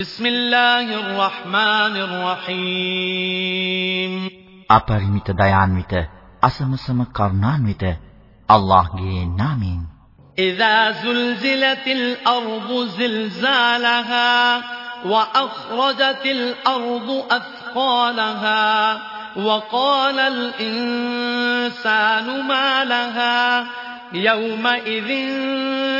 بسم الله الرحمن الرحيم අපරිමිත දයාන්විත අසමසම කරුණාන්විත අල්ලාහ්ගේ නාමයෙන් إذا زلزلت الأرض زلزالها وأخرجت الأرض أثقالها وقال الإنسان ما لها يومئذ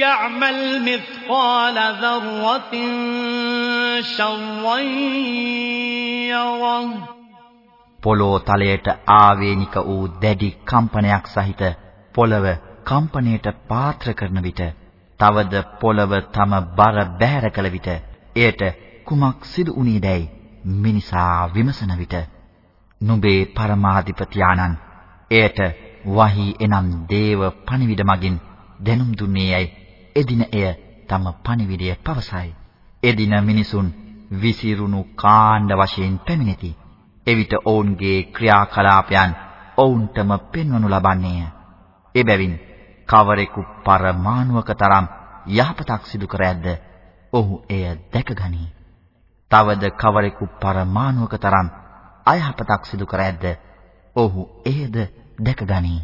يعمل مثقال ذرة شرا يره පොළොව තලයට ආවේනික වූ දැඩි කම්පනයක් සහිත පොළව කම්පණයට පාත්‍ර කරන විට තවද පොළව තම බර බැහැර කළ විට එයට කුමක් සිදු වුණේදැයි මිනිසා විමසන විට නුඹේ පරමාධිපති ආනන් එයට වහී එනම් දේව පණිවිඩ මගින් දැනුම් දුන්නේයයි එදින එය තම පණිවිඩය පවසයි එදින මිනිසුන් විසිරුණු කාණ්ඩ වශයෙන් පැමිණෙති එවිට ඔවුන්ගේ ක්‍රියාකලාපයන් ඔවුන්ටම පෙන්වනු ලබන්නේය එබැවින් කවරෙකු පරමාණුවක තරම් යහපතක් සිදු කර ඇද්ද? ඔහු එය දැකගනී. තවද කවරෙකු පරමාණුවක තරම් අයහපතක් සිදු කර ඇද්ද? ඔහු එයද දැකගනී.